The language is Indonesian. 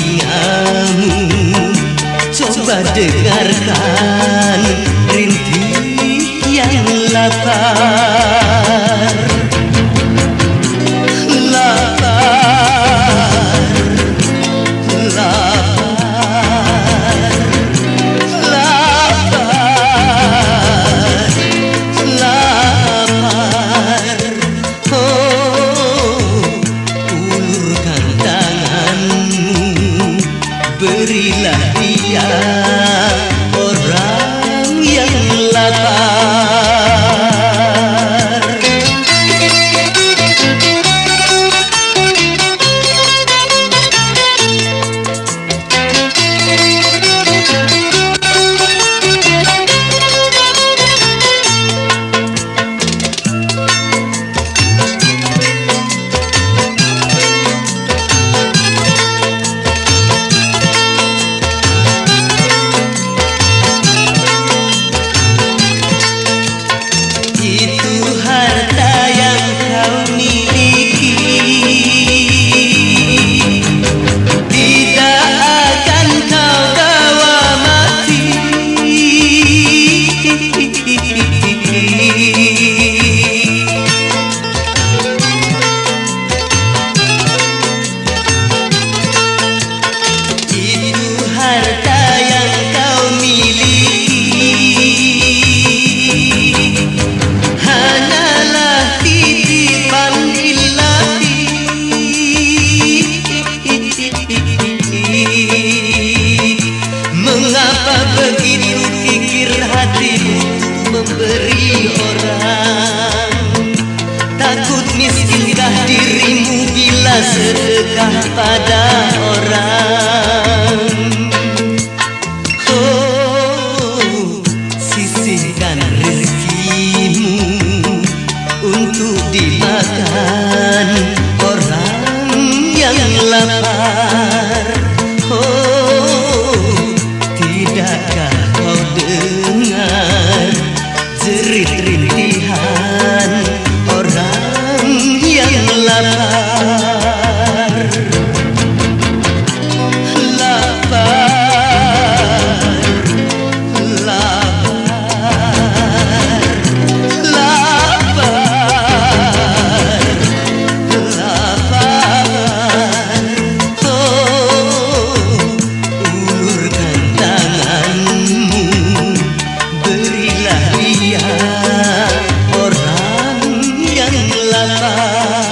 setiamu. Coba dengarkan rintih yang latar. ఊరిలా जीत hatimu memberi orang. Takut miskinkah dirimu bila sedekah pada retreat. na na